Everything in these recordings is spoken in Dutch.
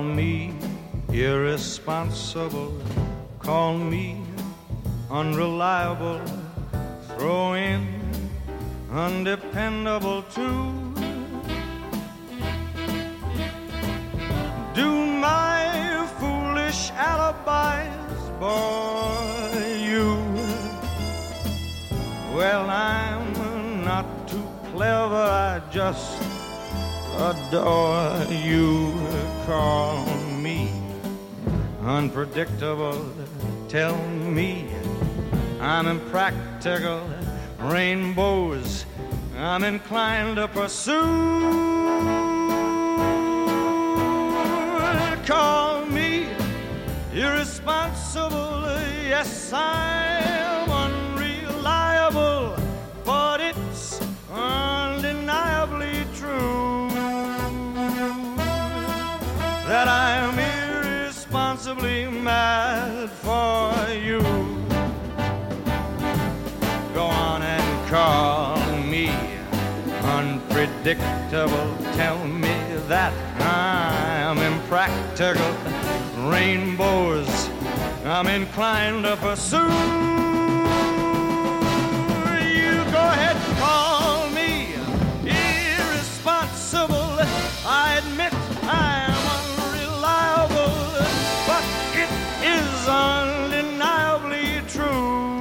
Call me irresponsible, call me unreliable, throw in undependable too. Do my foolish alibis bore you? Well, I'm not too clever, I just adore you. Call me unpredictable, tell me I'm impractical. Rainbows I'm inclined to pursue. Call me irresponsible, yes, I'm for you. Go on and call me unpredictable. Tell me that I'm impractical. Rainbows I'm inclined to pursue. You go ahead call me irresponsible. I admit undeniably true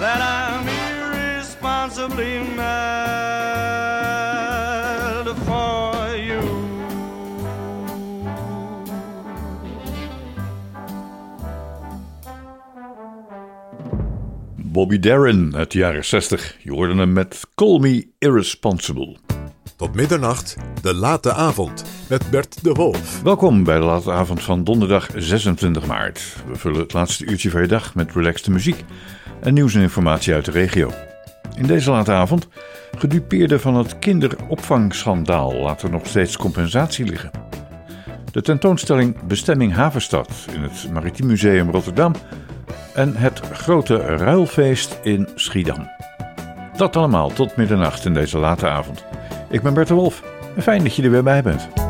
that I'm irresponsibly mad for you. Bobby Darin uit de jaren 60. Je hoorde hem met Call Me Irresponsible. Tot middernacht, de late avond, met Bert de Wolf. Welkom bij de late avond van donderdag 26 maart. We vullen het laatste uurtje van je dag met relaxte muziek en nieuws en informatie uit de regio. In deze late avond, gedupeerden van het kinderopvangschandaal laten nog steeds compensatie liggen. De tentoonstelling Bestemming Havenstad in het Maritiem Museum Rotterdam en het grote ruilfeest in Schiedam. Dat allemaal tot middernacht in deze late avond. Ik ben Bert de Wolf en fijn dat je er weer bij bent.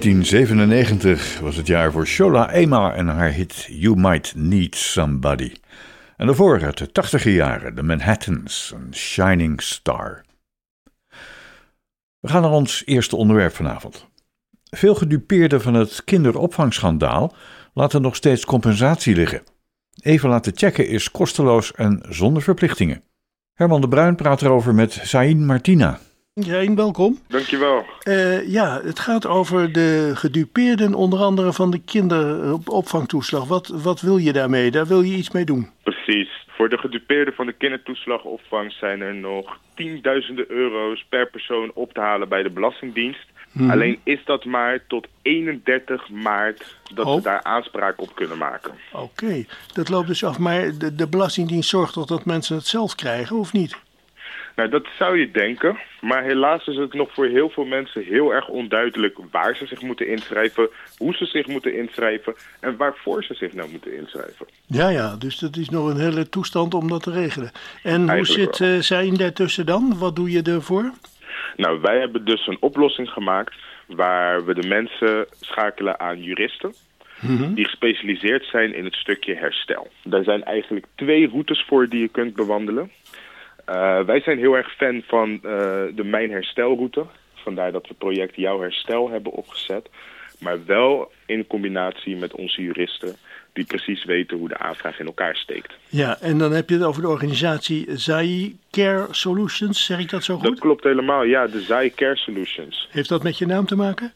1997 was het jaar voor Shola Ema en haar hit You Might Need Somebody. En daarvoor uit de 80e jaren, de Manhattans, een Shining Star. We gaan naar ons eerste onderwerp vanavond. Veel gedupeerden van het kinderopvangschandaal laten nog steeds compensatie liggen. Even laten checken is kosteloos en zonder verplichtingen. Herman de Bruin praat erover met Saïn Martina. Iedereen, welkom. Dankjewel. Eh, ja, het gaat over de gedupeerden, onder andere van de kinderopvangtoeslag. Wat, wat wil je daarmee? Daar wil je iets mee doen? Precies. Voor de gedupeerden van de kindertoeslagopvang zijn er nog tienduizenden euro's per persoon op te halen bij de Belastingdienst. Alleen is dat maar tot 31 maart dat Oh. we daar aanspraak op kunnen maken. Oké, dat loopt dus af. Maar de, de Belastingdienst zorgt toch dat mensen het zelf krijgen, of niet? Nou, dat zou je denken. Maar helaas is het nog voor heel veel mensen heel erg onduidelijk waar ze zich moeten inschrijven, hoe ze zich moeten inschrijven en waarvoor ze zich nou moeten inschrijven. Ja, ja, dus dat is nog een hele toestand om dat te regelen. En hoe zit eh zijn daartussen dan? Wat doe je ervoor? Nou, wij hebben dus een oplossing gemaakt waar we de mensen schakelen aan juristen. Die gespecialiseerd zijn in het stukje herstel. Daar zijn eigenlijk twee routes voor die je kunt bewandelen. Eh, wij zijn heel erg fan van eh, de Mijn Herstelroute. Vandaar dat we project Jouw Herstel hebben opgezet. Maar wel in combinatie met onze juristen die precies weten hoe de aanvraag in elkaar steekt. Ja, en dan heb je het over de organisatie Zai Care Solutions, zeg ik dat zo Dat goed? klopt helemaal, ja, de Zai Care Solutions. Heeft dat met je naam te maken?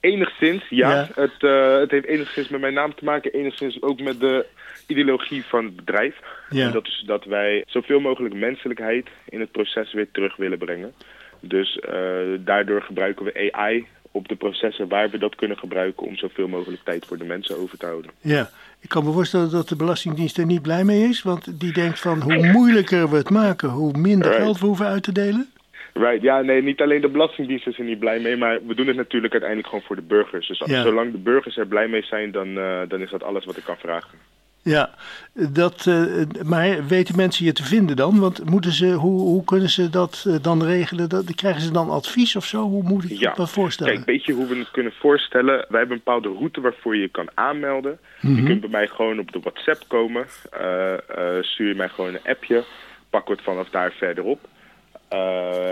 Enigszins, ja. Ja. Het, eh, het heeft enigszins met mijn naam te maken, enigszins ook met de ideologie van het bedrijf. Ja. En dat is dat wij zoveel mogelijk menselijkheid in het proces weer terug willen brengen. Dus eh, daardoor gebruiken we AI op de processen waar we dat kunnen gebruiken om zoveel mogelijk tijd voor de mensen over te houden. Ja, ik kan me voorstellen dat de Belastingdienst er niet blij mee is, want die denkt van hoe moeilijker we het maken, hoe minder Right. geld we hoeven uit te delen. Right, ja, nee, niet alleen de Belastingdienst is er niet blij mee, maar we doen het natuurlijk uiteindelijk gewoon voor de burgers. Dus Ja. zolang de burgers er blij mee zijn, dan, eh, dan is dat alles wat ik kan vragen. Ja, dat, eh, maar weten mensen je te vinden dan? Want moeten ze, hoe, hoe kunnen ze dat eh, dan regelen? Dat, krijgen ze dan advies of zo? Hoe moet ik Ja, me voorstellen? Kijk, weet je hoe we het kunnen voorstellen? Wij hebben een bepaalde route waarvoor je je kan aanmelden. Mhm. Je kunt bij mij gewoon op de WhatsApp komen. Eh, stuur je mij gewoon een appje. Pakken we het vanaf daar verder op.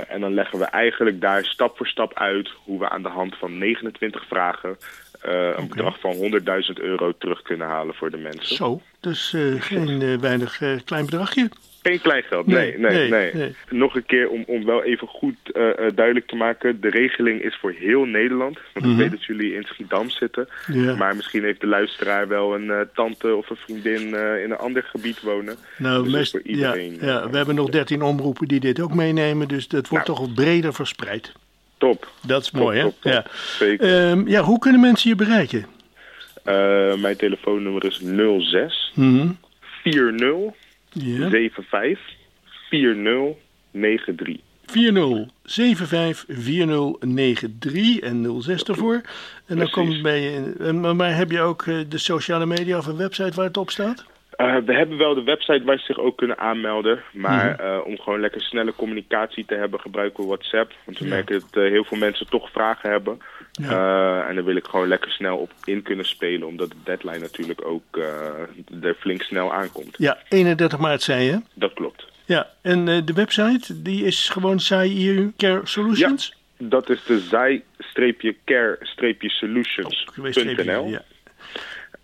En dan leggen we eigenlijk daar stap voor stap uit hoe we aan de hand van 29 vragen een bedrag van 100.000 euro terug kunnen halen voor de mensen. Zo, dus eh, geen eh, weinig eh, klein bedragje. Geen kleingeld, nee, Nee, nee, nee. Nog een keer om, om wel even goed eh, eh, duidelijk te maken. De regeling is voor heel Nederland. Want Mhm. ik weet dat jullie in Schiedam zitten. Maar misschien heeft de luisteraar wel een eh, tante of een vriendin eh, in een ander gebied wonen. Nou, Dus meest, voor ja, iedereen. ja, eh, we hebben nog 13 omroepen die dit ook meenemen, dus dat wordt Nou. toch wat breder verspreid. Top. Dat is Top, mooi, hè? top. Ja. Zeker. Ehm, ja, hoe kunnen mensen je bereiken? Eh, mijn telefoonnummer is 06 Mhm. 40 Ja. 75 40 93. 40 75 4093 en 06 ervoor. En dan Precies. komt bij je. maar heb je ook eh, de sociale media of een website waar het op staat? Eh, we hebben wel de website waar ze zich ook kunnen aanmelden. Maar Mhm. eh, om gewoon lekker snelle communicatie te hebben, gebruiken we WhatsApp. Want we Ja. merken dat eh, heel veel mensen toch vragen hebben. Ja. En daar wil ik gewoon lekker snel op in kunnen spelen. Omdat de deadline natuurlijk ook er flink snel aankomt. Ja, 31 maart zei je. Dat klopt. Ja, en de website die is gewoon SAI Care Solutions? Dat is de zij-care-solutions.nl. Ja.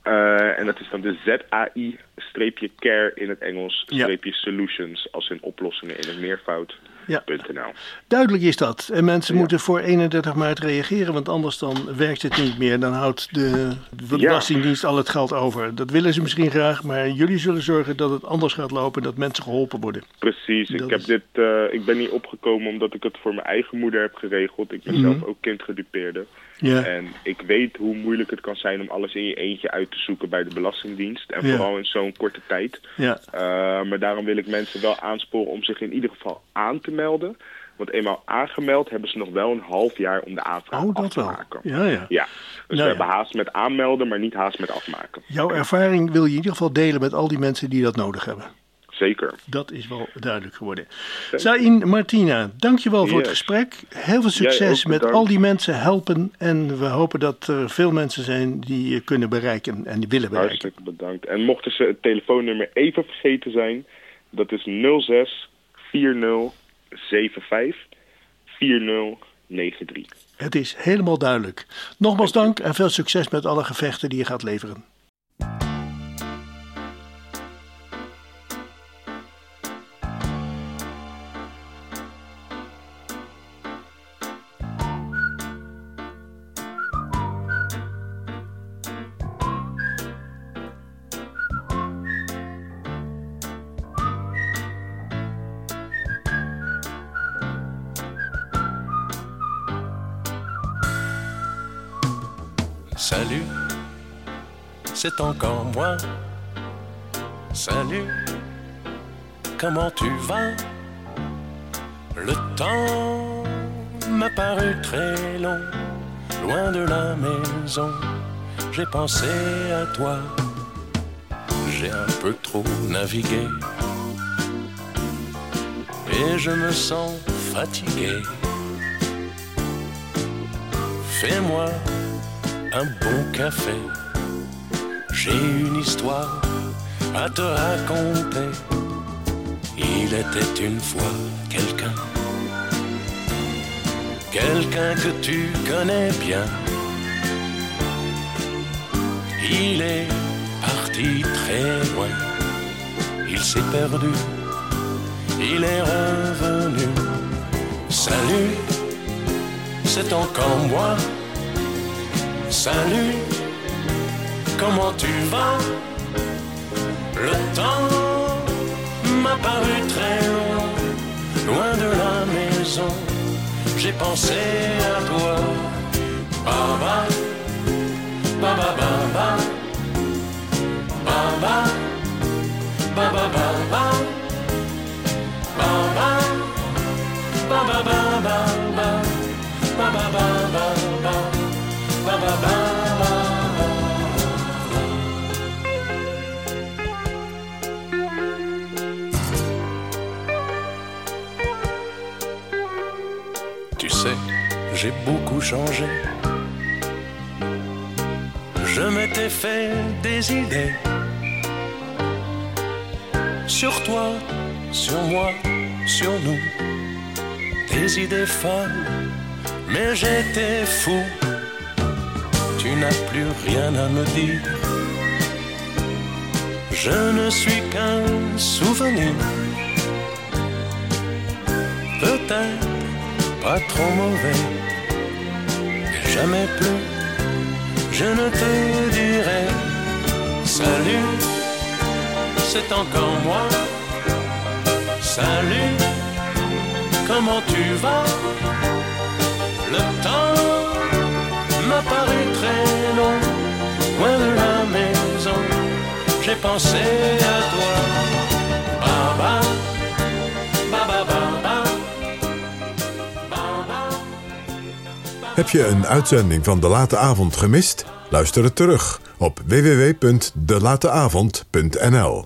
Eh, en dat is dan de ZAI-care in het Engels, Ja. streepje solutions, als in oplossingen in het meervoud. Ja. .nl. Duidelijk is dat. En mensen Ja. moeten voor 31 maart reageren, want anders dan werkt het niet meer. Dan houdt de, Belastingdienst al het geld over. Dat willen ze misschien graag, maar jullie zullen zorgen dat het anders gaat lopen, dat mensen geholpen worden. Precies, Dat ik, heb is- dit, eh, ik ben niet opgekomen omdat ik het voor mijn eigen moeder heb geregeld. Ik ben Mhm. zelf ook kindgedupeerde. Ja, En ik weet hoe moeilijk het kan zijn om alles in je eentje uit te zoeken bij de Belastingdienst. En Ja. vooral in zo'n korte tijd. ja, Eh, maar daarom wil ik mensen wel aansporen om zich in ieder geval aan te melden. Want eenmaal aangemeld hebben ze nog wel een half jaar om de aanvraag oh af te wel. maken. Ja, ja. Ja, dus Nou we hebben haast met aanmelden, maar niet haast met afmaken. Jouw ervaring wil je in ieder geval delen met al die mensen die dat nodig hebben. Zeker. Dat is wel duidelijk geworden. Zain Martina, dankjewel voor het Yes. gesprek. Heel veel succes met al die mensen helpen. En we hopen dat er veel mensen zijn die je kunnen bereiken en die willen bereiken. Hartstikke bedankt. En mochten ze het telefoonnummer even vergeten zijn, dat is 06 40 75 40 93. Het is helemaal duidelijk. Nogmaals dank en veel succes met alle gevechten die je gaat leveren. Salut, c'est encore moi. Salut, comment tu vas? Le temps m'a paru très long, loin de la maison. J'ai pensé à toi, j'ai un peu trop navigué. Et je me sens fatigué. Fais-moi un bon café. J'ai une histoire à te raconter. Il était une fois quelqu'un, quelqu'un que tu connais bien. Il est parti très loin, il s'est perdu, il est revenu. Salut, c'est encore moi. Salut, comment tu vas Le temps m'a paru très long, loin de la maison. J'ai pensé à toi. Baba, baba, baba, baba, baba, baba, baba, baba, baba, baba, baba, baba, baba. Tu sais, j'ai beaucoup changé. Je m'étais fait des idées sur toi, sur moi, sur nous. Des idées folles, mais j'étais fou. Tu n'as plus rien à me dire. Je ne suis qu'un souvenir. Peut-être pas trop mauvais. Jamais plus, je ne te dirai salut, c'est encore moi. Salut, comment tu vas? Le temps m'a paru très long, loin de la maison. J'ai pensé à toi. Baba, baba, baba. Heb je een uitzending van De Late Avond gemist? Luister het terug op www.delateavond.nl.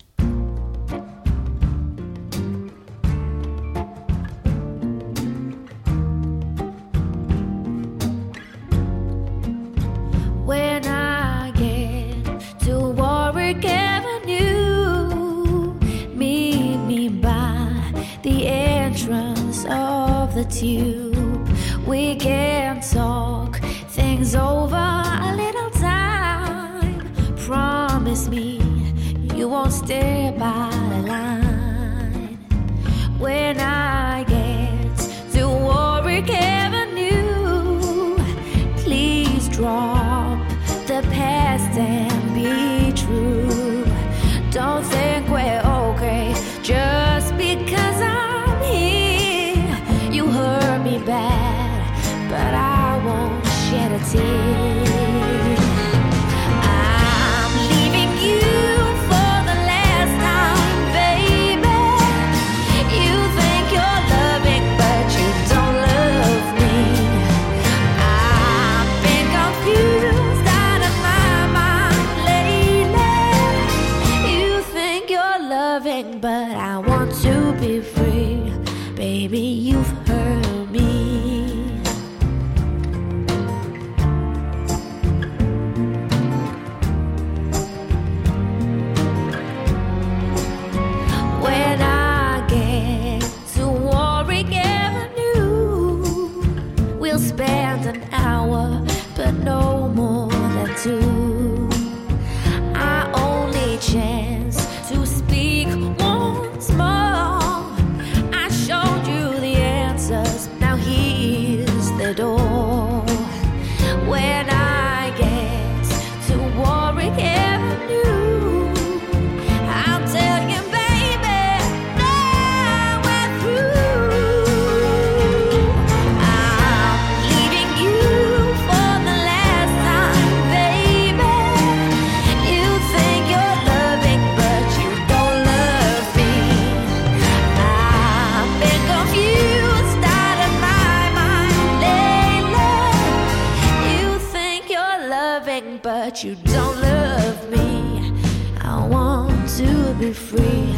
loving, but you don't love me. I want to be free,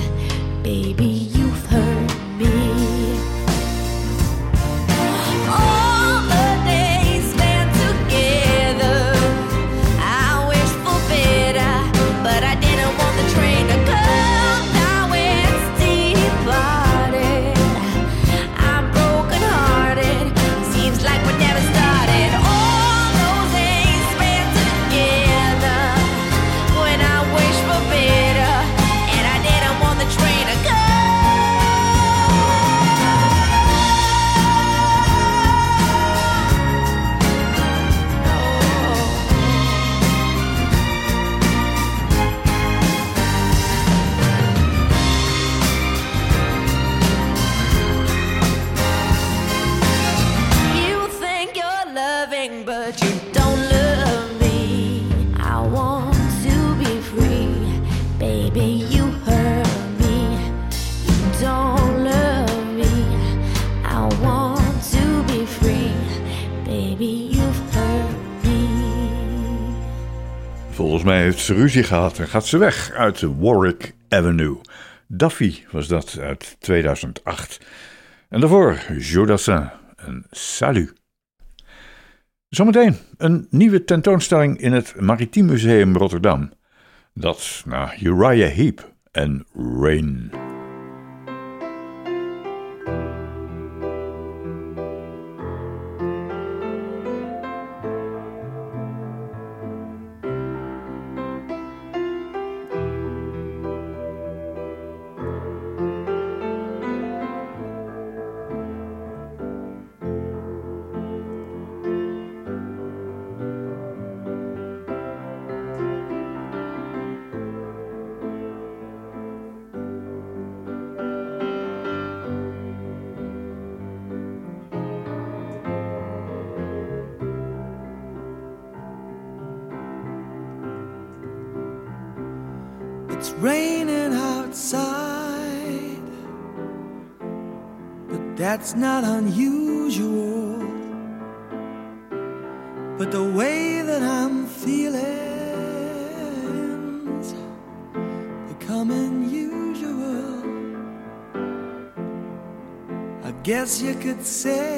baby. You've hurt me. Mij heeft ze ruzie gehad en gaat ze weg uit Warwick Avenue. Duffy was dat uit 2008. En daarvoor Jodassin en Salut. Zometeen een nieuwe tentoonstelling in het Maritiem Museum Rotterdam. Dat na Uriah Heep en Rain. Raining outside, but that's not unusual. But the way that I'm feeling's becoming usual. I guess you could say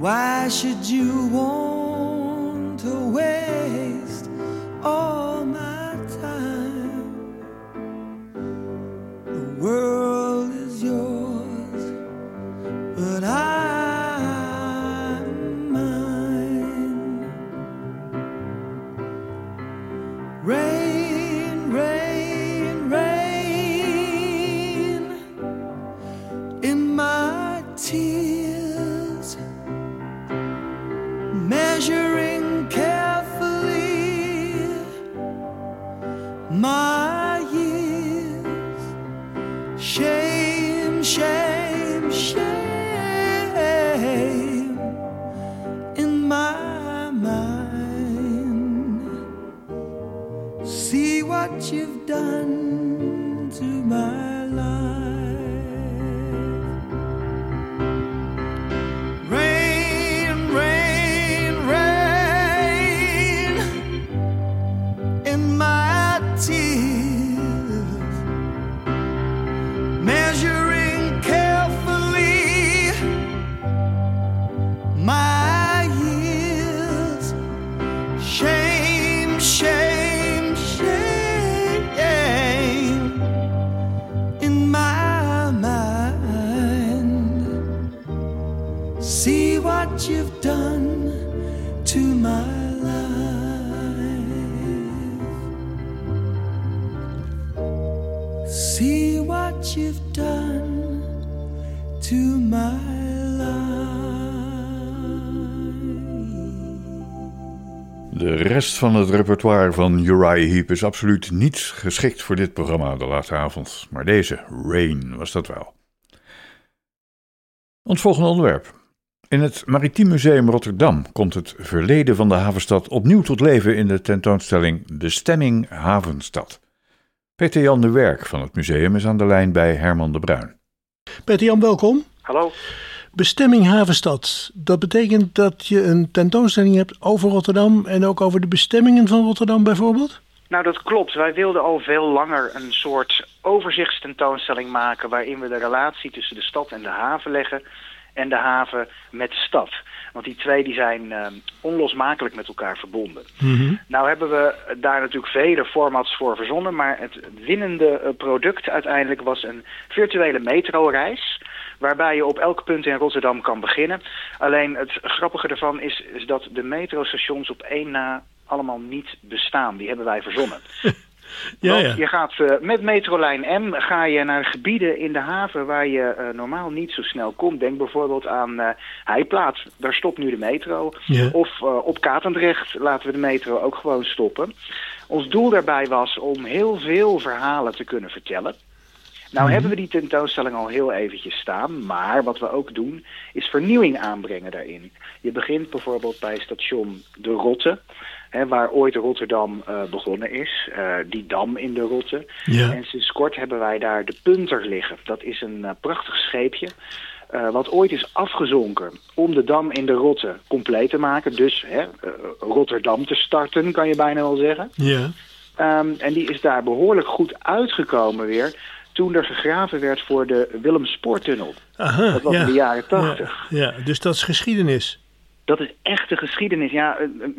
Why should you want to waste all rest van het repertoire van Uriah Heep is absoluut niet geschikt voor dit programma de late avond. Maar deze, Rain, was dat wel. Ons volgende onderwerp. In het Maritiem Museum Rotterdam komt het verleden van de havenstad opnieuw tot leven in de tentoonstelling Bestemming Havenstad. Peter Jan de Werk van het museum is aan de lijn bij Herman de Bruin. Peter Jan, welkom. Hallo. Bestemming Havenstad. Dat betekent dat je een tentoonstelling hebt over Rotterdam en ook over de bestemmingen van Rotterdam bijvoorbeeld? Nou, dat klopt. Wij wilden al veel langer een soort overzichtstentoonstelling maken... waarin we de relatie tussen de stad en de haven leggen... en de haven met de stad. Want die twee die zijn eh, onlosmakelijk met elkaar verbonden. Nou hebben we daar natuurlijk vele formats voor verzonnen... maar het winnende eh, product uiteindelijk was een virtuele metroreis... waarbij je op elk punt in Rotterdam kan beginnen. Alleen het grappige ervan is, is dat de metrostations op één na allemaal niet bestaan. Die hebben wij verzonnen. Ja, Want ja. je gaat eh, met metrolijn M ga je naar gebieden in de haven waar je eh, normaal niet zo snel komt. Denk bijvoorbeeld aan eh Heiplaat, daar stopt nu de metro. Ja. Of op Katendrecht laten we de metro ook gewoon stoppen. Ons doel daarbij was om heel veel verhalen te kunnen vertellen. Nou hebben we die tentoonstelling al heel eventjes staan, maar wat we ook doen is vernieuwing aanbrengen daarin. Je begint bijvoorbeeld bij station De Rotte, hè, waar ooit Rotterdam eh, begonnen is, eh, die dam in de Rotte. En sinds kort hebben wij daar de Punter liggen. Dat is een eh, prachtig scheepje. wat ooit is afgezonken om de dam in de Rotte compleet te maken. Dus hè, Rotterdam te starten, kan je bijna wel zeggen. Ja. Ehm, en die is daar behoorlijk goed uitgekomen weer toen er gegraven werd voor de Willem Spoortunnel. Aha, Dat was ja. in de jaren tachtig. Ja, ja, dus dat is geschiedenis. Dat is echte geschiedenis. Ja,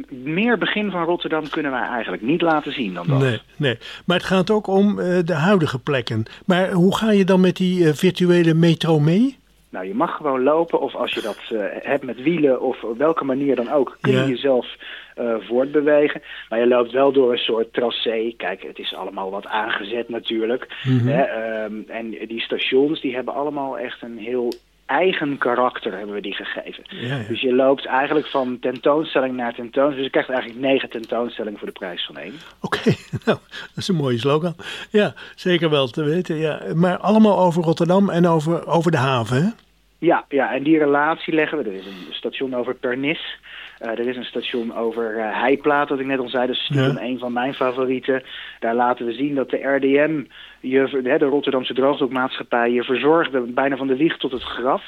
meer begin van Rotterdam kunnen wij eigenlijk niet laten zien dan dat. Nee, nee. Maar het gaat ook om eh, de huidige plekken. Maar hoe ga je dan met die eh, virtuele metro mee? Nou, je mag gewoon lopen of als je dat eh, hebt met wielen of op welke manier dan ook, kun je jezelf eh, voortbewegen. Maar je loopt wel door een soort tracé. Kijk, het is allemaal wat aangezet natuurlijk. Mhm. Hè, ehm, en die stations die hebben allemaal echt een heel eigen karakter hebben we die gegeven. Ja, ja. Dus je loopt eigenlijk van tentoonstelling naar tentoonstelling. Dus je krijgt eigenlijk negen tentoonstellingen voor de prijs van één. Oké, nou, dat is een mooie slogan. Ja, zeker wel te weten. Ja. Maar allemaal over Rotterdam en over, over de haven, hè? Ja, ja, en die relatie leggen we. Er is een station over Pernis. Eh, er is een station over eh Heiplaat, wat ik net al zei. Dat is Ja. een van mijn favorieten. Daar laten we zien dat de RDM, je, de Rotterdamse Droogdokmaatschappij, je verzorgde bijna van de wieg tot het graf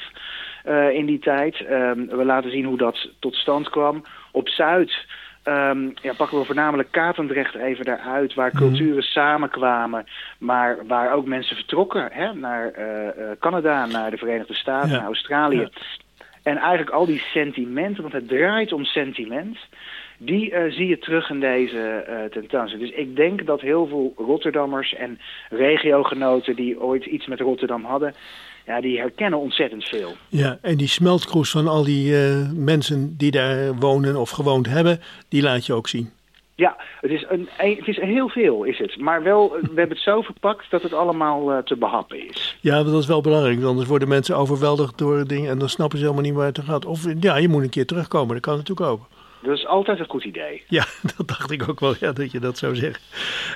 eh, in die tijd. Ehm, we laten zien hoe dat tot stand kwam. Op Zuid ehm, ja, pakken we voornamelijk Katendrecht even daaruit, waar culturen samenkwamen, maar waar ook mensen vertrokken hè, naar Canada, naar de Verenigde Staten, Ja. naar Australië. En eigenlijk al die sentimenten, want het draait om sentiment, die eh, zie je terug in deze eh tentoonstelling. Dus ik denk dat heel veel Rotterdammers en regiogenoten die ooit iets met Rotterdam hadden, ja, die herkennen ontzettend veel. Ja, en die smeltkroes van al die eh, mensen die daar wonen of gewoond hebben, die laat je ook zien. Ja, het is, een, het is heel veel, is het. Maar wel, eh, we hebben het zo verpakt dat het allemaal eh, te behappen is. Ja, dat is wel belangrijk, anders worden mensen overweldigd door dingen en dan snappen ze helemaal niet waar het om gaat. Of ja, je moet een keer terugkomen, dat kan natuurlijk ook. Dat is altijd een goed idee. Ja, dat dacht ik ook wel, ja, dat je dat zou zeggen.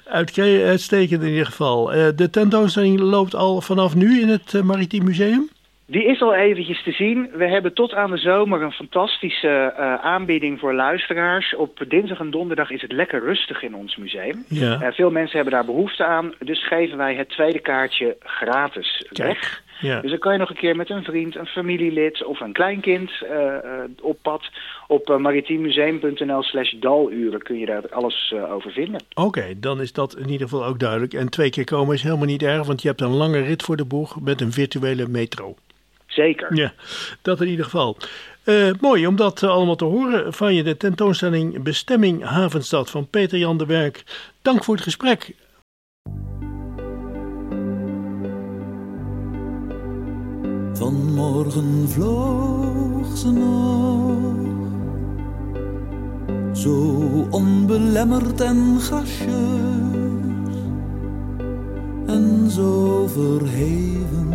Uitstekend in ieder geval. Eh, de tentoonstelling loopt al vanaf nu in het Maritiem Museum? Die is al eventjes te zien. We hebben tot aan de zomer een fantastische eh, aanbieding voor luisteraars. Op dinsdag en donderdag is het lekker rustig in ons museum. Ja. Eh, veel mensen hebben daar behoefte aan. Dus geven wij het tweede kaartje gratis weg. Ja. Dus dan kan je nog een keer met een vriend, een familielid of een kleinkind eh, op pad. Op uh, maritiemuseum.nl slash daluren kun je daar alles over vinden. Oké, dan is dat in ieder geval ook duidelijk. En twee keer komen is helemaal niet erg, want je hebt een lange rit voor de boeg met een virtuele metro. Zeker. Ja, dat in ieder geval. Uh, mooi om dat uh, allemaal te horen van je. De tentoonstelling Bestemming Havenstad van Peter Jan de Werk. Dank voor het gesprek. Vanmorgen vloog ze nog, zo onbelemmerd en gracieus en zo verheven,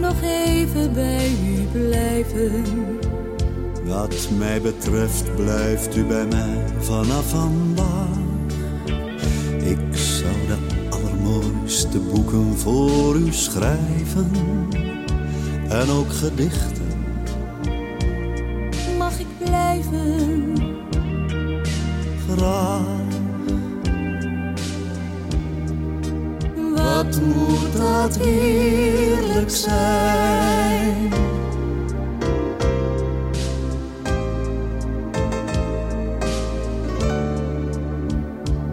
nog even bij u blijven? Wat mij betreft blijft u bij mij vanaf vandaag. Ik zou de allermooiste boeken voor u schrijven. En ook gedichten. Mag ik blijven? Graag. Wat moet dat heerlijk zijn?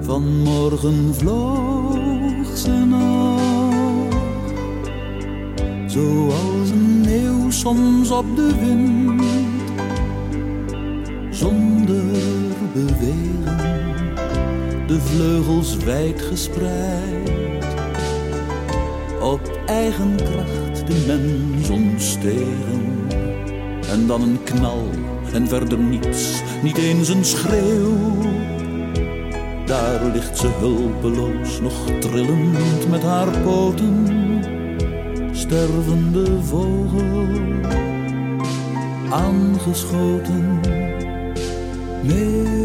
Vanmorgen vloog ze nog, zoals een leeuw soms op de wind, zonder bewegen, de vleugels wijd gespreid, Dan een knal en verder niets, niet eens een schreeuw. Daar ligt ze hulpeloos, nog trillend met haar poten. Stervende vogel, aangeschoten. Meeuw,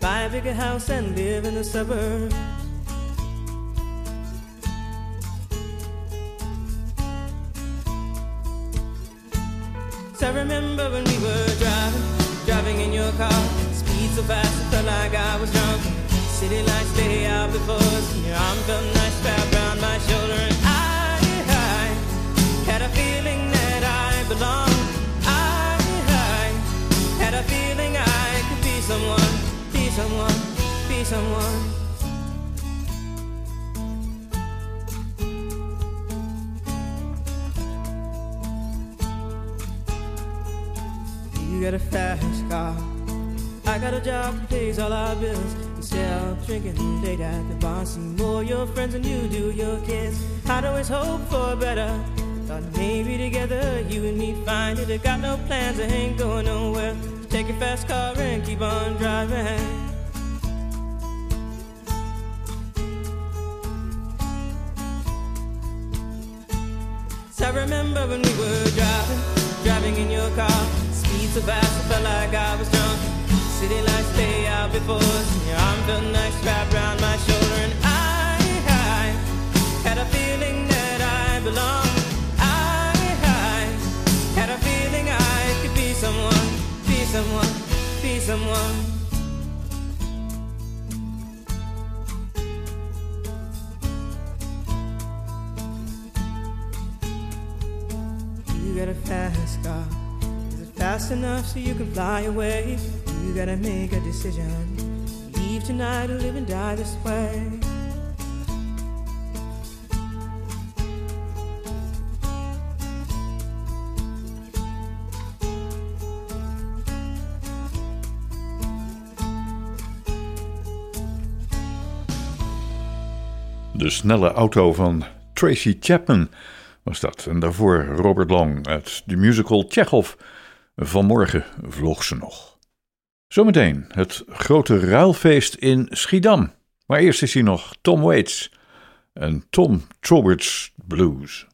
buy a bigger house and live in the suburbs. So I remember when we were driving, driving in your car. Speed so fast, I felt like I was drunk. City lights lay out before us, and your arm felt nice wrapped around my shoulder. See more your friends than you do your kids. I'd always hope for better. Thought maybe together you and me find it. I got no plans, I ain't going nowhere. Take your fast car and keep on driving. So I remember when we were driving, driving in your car. Speed so fast, I felt like I was drunk. City lights lay out before us, and your arm felt nice you can fly away? You gotta make a decision. Leave tonight or live and die this way. De snelle auto van Tracy Chapman was dat. En daarvoor Robert Long uit de musical Chekhov. Vanmorgen vloog ze nog. Zometeen het grote ruilfeest in Schiedam. Maar eerst is hier nog Tom Waits en Tom Roberts Blues.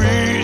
That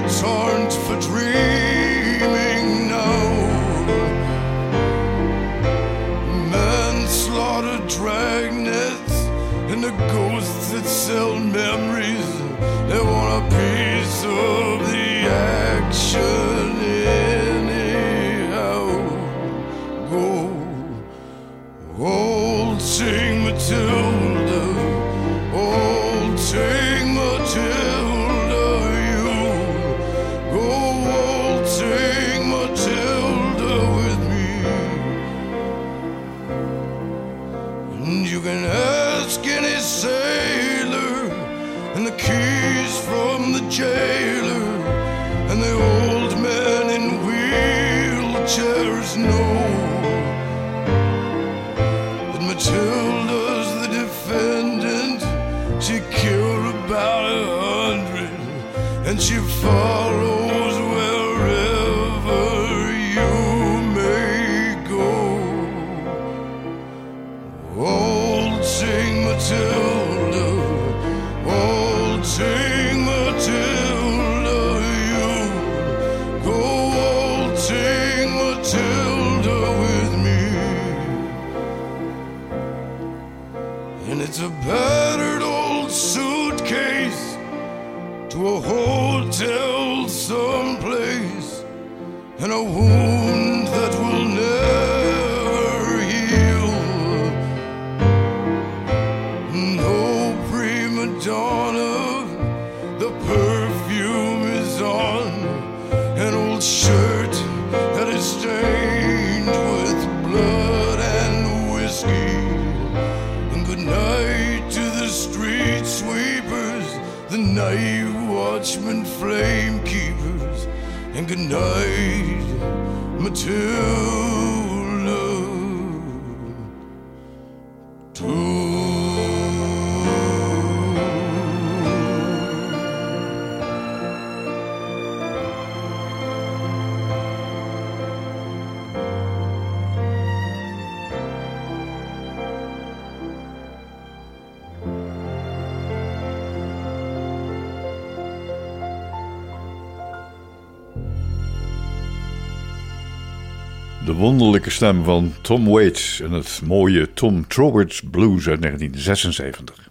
wonderlijke stem van Tom Waits en het mooie Tom Troward's Blues uit 1976.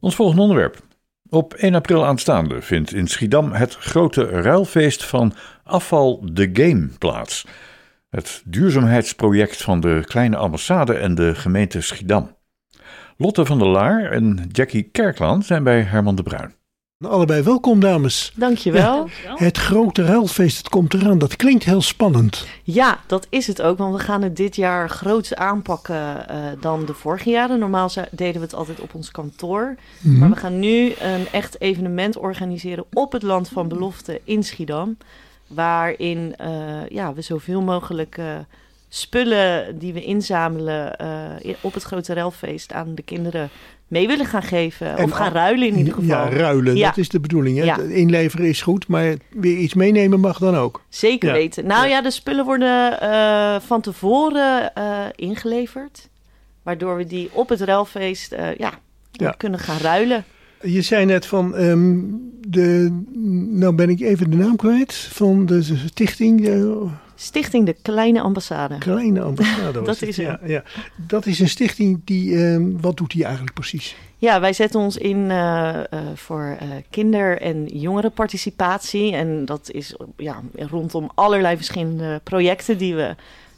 Ons volgende onderwerp. Op 1 april aanstaande vindt in Schiedam het grote ruilfeest van Afval de Game plaats. Het duurzaamheidsproject van de Kleine Ambassade en de gemeente Schiedam. Lotte van der Laar en Jackie Kerklaan zijn bij Herman de Bruin. Allebei welkom, dames. Dankjewel. Ja, het grote ruilfeest, het komt eraan. Dat klinkt heel spannend. Ja, dat is het ook. Want we gaan het dit jaar groots aanpakken uh, dan de vorige jaren. Normaal deden we het altijd op ons kantoor. Mm -hmm. Maar we gaan nu een echt evenement organiseren op het Land van Belofte in Schiedam. Waarin uh, ja, we zoveel mogelijk uh, spullen die we inzamelen op het grote ruilfeest aan de kinderen mee willen gaan geven. En of gaan ruilen in ieder geval. Ja, ruilen, ja. dat is de bedoeling. Hè? Ja. Inleveren is goed, maar weer iets meenemen mag dan ook. Zeker ja. weten. Nou ja. de spullen worden uh, van tevoren uh, ingeleverd. Waardoor we die op het ruilfeest uh, ja, kunnen gaan ruilen. Je zei net van, um, de, nou ben ik even de naam kwijt, van de stichting... Stichting de Kleine Ambassade. Kleine Ambassade. dat is ja, ja, Dat is een stichting die, um, wat doet die eigenlijk precies? Ja, wij zetten ons in uh, uh, voor uh, kinder- en jongerenparticipatie. En dat is ja, rondom allerlei verschillende projecten die we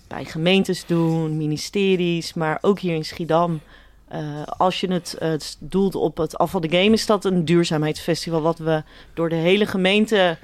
bij gemeentes doen, ministeries, maar ook hier in Schiedam. als je het doelt op het Afval de Game, is dat een duurzaamheidsfestival wat we door de hele gemeente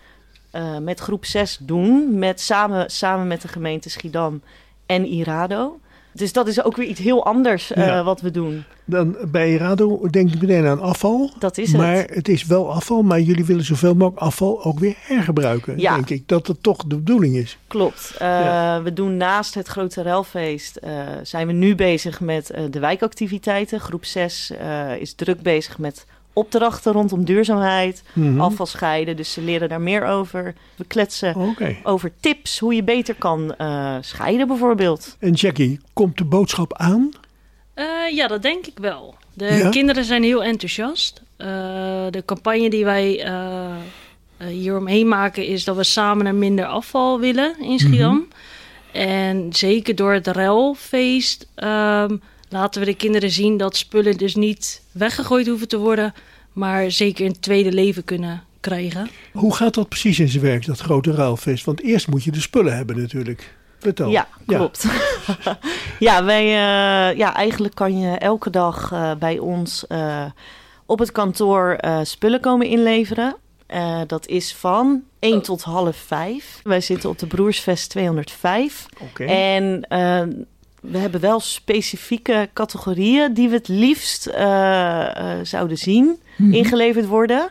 uh, met groep 6 doen. Met, samen, samen met de gemeente Schiedam en Irado. Dus dat is ook weer iets heel anders uh, ja. wat we doen. Dan bij Irado denk ik meteen aan afval. Dat is maar het. het is wel afval, maar jullie willen zoveel mogelijk afval ook weer hergebruiken. Ja. Denk ik dat het toch de bedoeling is. Klopt. Uh, ja. We doen naast het grote ruilfeest zijn we nu bezig met de wijkactiviteiten. Groep 6 is druk bezig met opdrachten rondom duurzaamheid, mm Mhm. -hmm. afval scheiden. Dus ze leren daar meer over. We kletsen okay. over tips hoe je beter kan uh, scheiden bijvoorbeeld. En Jackie, komt de boodschap aan? Uh, ja, dat denk ik wel. De ja? kinderen zijn heel enthousiast. Uh, de campagne die wij hieromheen maken is dat we samen naar minder afval willen in Schiedam. -hmm. En zeker door het ruilfeest... Um, laten we de kinderen zien dat spullen dus niet weggegooid hoeven te worden, maar zeker een tweede leven kunnen krijgen. Hoe gaat dat precies in zijn werk, dat grote ruilfeest? Want eerst moet je de spullen hebben natuurlijk. Vertel. Ja, klopt. Ja, ja wij, uh, ja, eigenlijk kan je elke dag uh, bij ons uh, op het kantoor spullen komen inleveren. dat is van 1 tot half 5. Wij zitten op de Broersvest 205. Okay. En we hebben wel specifieke categorieën die we het liefst uh, uh, zouden zien Mhm. mm -hmm. ingeleverd worden.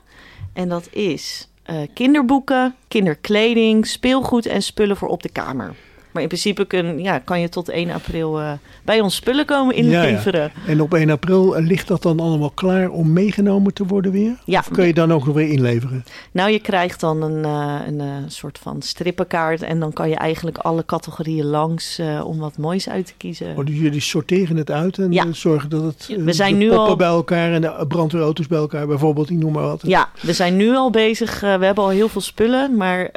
En dat is uh, kinderboeken, kinderkleding, speelgoed en spullen voor op de kamer. Maar in principe kun, ja, kan je tot 1 april uh, bij ons spullen komen inleveren. Ja, ja. En op 1 april ligt dat dan allemaal klaar om meegenomen te worden weer? Ja. Of kun je dan ook nog weer inleveren? Nou, je krijgt dan een, een uh, soort van strippenkaart. En dan kan je eigenlijk alle categorieën langs om wat moois uit te kiezen. Oh, dus jullie sorteren het uit en ja. zorgen dat het we zijn nu al... bij elkaar en de brandweerauto's bij elkaar bijvoorbeeld, ik noem maar wat. Ja, we zijn nu al bezig. we hebben al heel veel spullen. Maar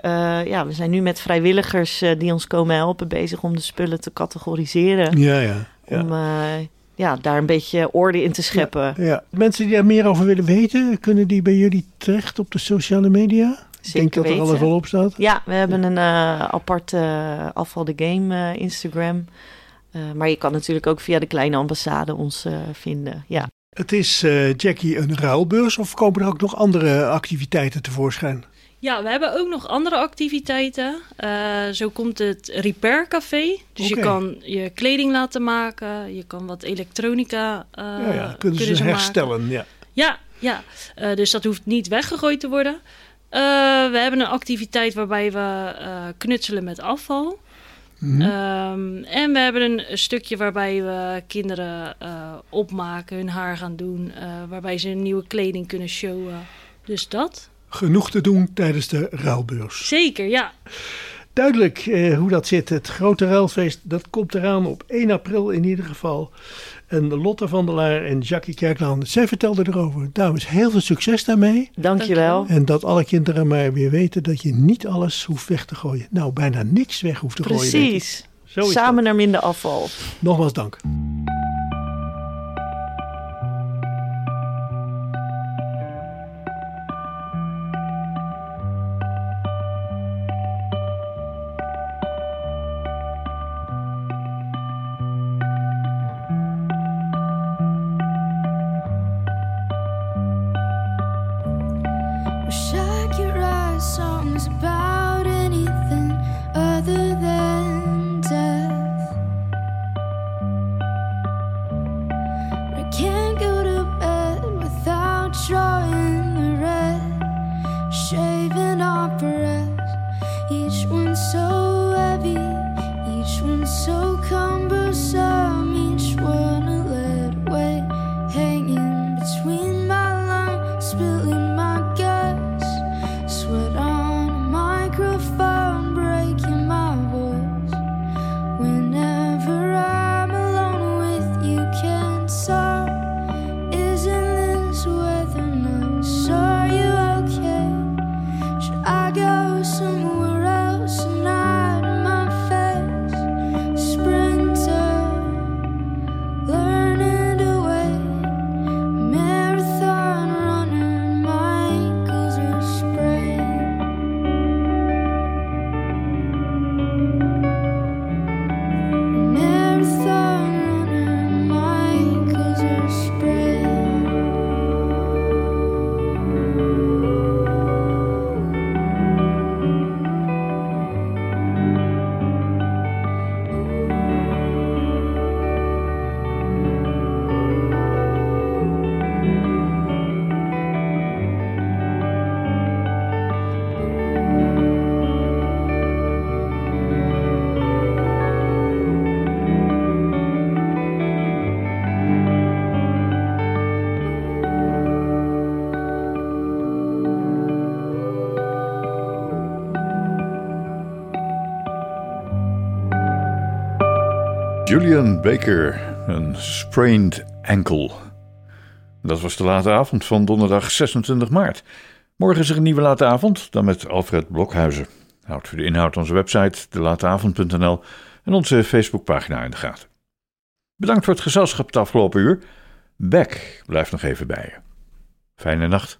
ja, we zijn nu met vrijwilligers die ons komen helpen bezig om de spullen te categoriseren. Ja, ja. ja. Om uh, ja, daar een beetje orde in te scheppen. Ja, ja, Mensen die daar meer over willen weten, kunnen die bij jullie terecht op de sociale media? Ik denk dat er alles wel op staat. Ja, we hebben een uh, aparte uh, afval de game Instagram. maar je kan natuurlijk ook via de kleine ambassade ons vinden. Ja. Het is Jackie een ruilbeurs of komen er ook nog andere activiteiten tevoorschijn? Ja, we hebben ook nog andere activiteiten. Uh, zo komt het Repair Café. Dus okay. je kan je kleding laten maken. Je kan wat elektronica uh, ja, ja. Kunnen, kunnen ze herstellen. Ja, ja, ja. Uh, dus dat hoeft niet weggegooid te worden. We hebben een activiteit waarbij we knutselen met afval. Mhm. Mm -hmm. um, en we hebben een stukje waarbij we kinderen opmaken, hun haar gaan doen. waarbij ze nieuwe kleding kunnen showen. Dus dat genoeg te doen tijdens de ruilbeurs. Zeker, ja. Duidelijk eh, hoe dat zit. Het grote ruilfeest, dat komt eraan op 1 april in ieder geval. En Lotte van der Laar en Jackie Kerklaan, zij vertelden erover. Dames, heel veel succes daarmee. Dankjewel. En dat alle kinderen maar weer weten dat je niet alles hoeft weg te gooien. Nou, bijna niks weg hoeft te gooien. Precies. Zo is Samen naar minder afval. Nogmaals dank. Baker, een sprained ankle. Dat was de late avond van donderdag 26 maart. Morgen is er een nieuwe late avond, dan met Alfred Blokhuizen. Houd voor de inhoud onze website delateavond.nl en onze Facebookpagina in de gaten. Bedankt voor het gezelschap het afgelopen uur. Beck blijft nog even bij je. Fijne nacht.